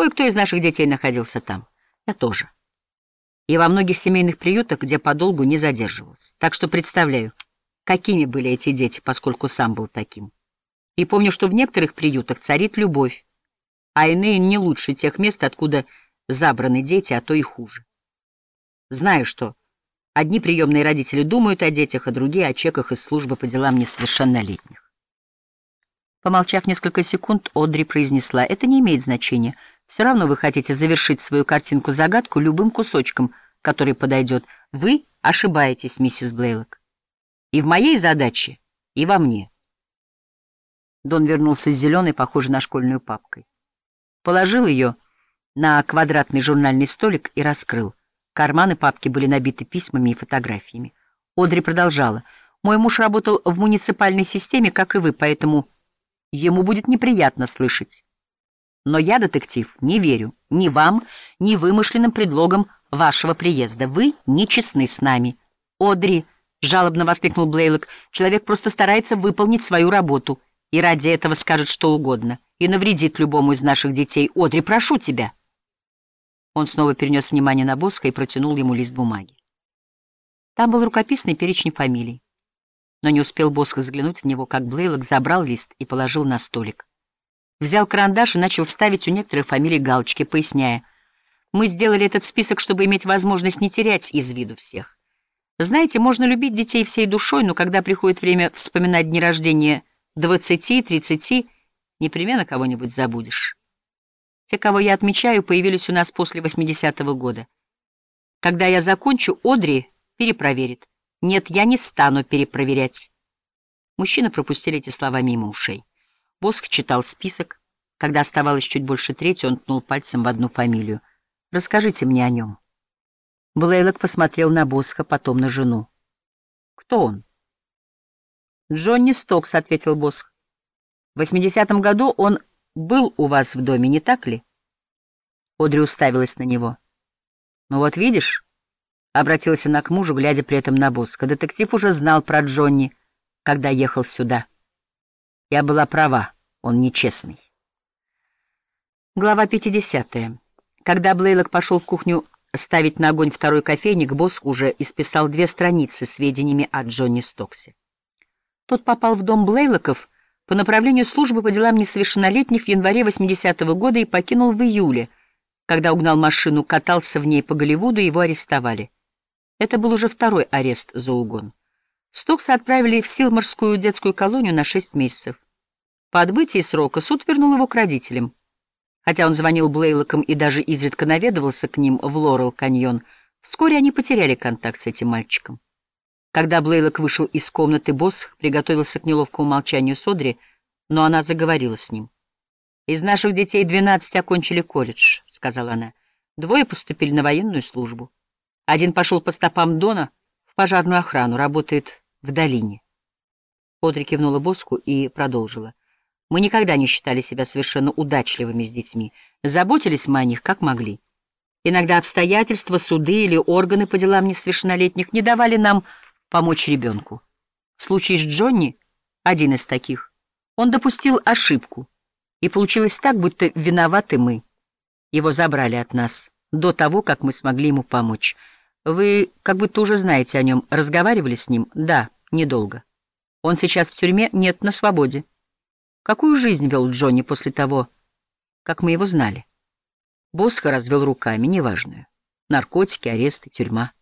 Кое-кто из наших детей находился там. Я тоже. И во многих семейных приютах, где подолгу не задерживался. Так что представляю, какими были эти дети, поскольку сам был таким. И помню, что в некоторых приютах царит любовь, а иные не лучше тех мест, откуда забраны дети, а то и хуже. Знаю, что одни приемные родители думают о детях, а другие — о чеках из службы по делам несовершеннолетних. Помолчав несколько секунд, Одри произнесла, «Это не имеет значения. Все равно вы хотите завершить свою картинку-загадку любым кусочком, который подойдет. Вы ошибаетесь, миссис Блейлок. И в моей задаче, и во мне». Дон вернулся с зеленой, похожей на школьную папкой. Положил ее на квадратный журнальный столик и раскрыл. Карманы папки были набиты письмами и фотографиями. Одри продолжала. «Мой муж работал в муниципальной системе, как и вы, поэтому ему будет неприятно слышать. Но я, детектив, не верю ни вам, ни вымышленным предлогам вашего приезда. Вы нечестны с нами». «Одри!» — жалобно воскликнул Блейлок. «Человек просто старается выполнить свою работу» и ради этого скажет что угодно, и навредит любому из наших детей. Одри, прошу тебя!» Он снова перенес внимание на Боска и протянул ему лист бумаги. Там был рукописный перечень фамилий. Но не успел Боск заглянуть в него, как Блейлок забрал лист и положил на столик. Взял карандаш и начал ставить у некоторых фамилий галочки, поясняя, «Мы сделали этот список, чтобы иметь возможность не терять из виду всех. Знаете, можно любить детей всей душой, но когда приходит время вспоминать дни рождения двадцати, тридцати, непременно кого-нибудь забудешь. Те, кого я отмечаю, появились у нас после 80-го года. Когда я закончу, Одри перепроверит. Нет, я не стану перепроверять. Мужчины пропустили эти слова мимо ушей. Боск читал список. Когда оставалось чуть больше трети, он ткнул пальцем в одну фамилию. «Расскажите мне о нем». Блейлок посмотрел на Боска, потом на жену. «Кто он?» «Джонни Стокс», — ответил Босх. «В восьмидесятом году он был у вас в доме, не так ли?» Одри уставилась на него. «Ну вот видишь», — обратилась она к мужу, глядя при этом на Боска, «детектив уже знал про Джонни, когда ехал сюда. Я была права, он нечестный». Глава 50. Когда Блейлок пошел в кухню ставить на огонь второй кофейник, Боск уже исписал две страницы сведениями о Джонни Стоксе. Тот попал в дом Блейлоков по направлению службы по делам несовершеннолетних в январе 80-го года и покинул в июле, когда угнал машину, катался в ней по Голливуду, его арестовали. Это был уже второй арест за угон. Стокса отправили в Силморскую детскую колонию на шесть месяцев. По отбытии срока суд вернул его к родителям. Хотя он звонил Блейлокам и даже изредка наведывался к ним в Лорел-каньон, вскоре они потеряли контакт с этим мальчиком. Когда Блейлок вышел из комнаты, босс приготовился к неловкому молчанию Содри, но она заговорила с ним. «Из наших детей двенадцать окончили колледж», — сказала она. «Двое поступили на военную службу. Один пошел по стопам Дона пожарную охрану, работает в долине». Одри кивнула Боску и продолжила. «Мы никогда не считали себя совершенно удачливыми с детьми. Заботились мы о них как могли. Иногда обстоятельства, суды или органы по делам несовершеннолетних не давали нам помочь ребенку. Случай с Джонни — один из таких. Он допустил ошибку, и получилось так, будто виноваты мы. Его забрали от нас до того, как мы смогли ему помочь. Вы как будто уже знаете о нем. Разговаривали с ним? Да, недолго. Он сейчас в тюрьме? Нет, на свободе. Какую жизнь вел Джонни после того, как мы его знали? Босха развел руками, неважную. Наркотики, аресты, тюрьма.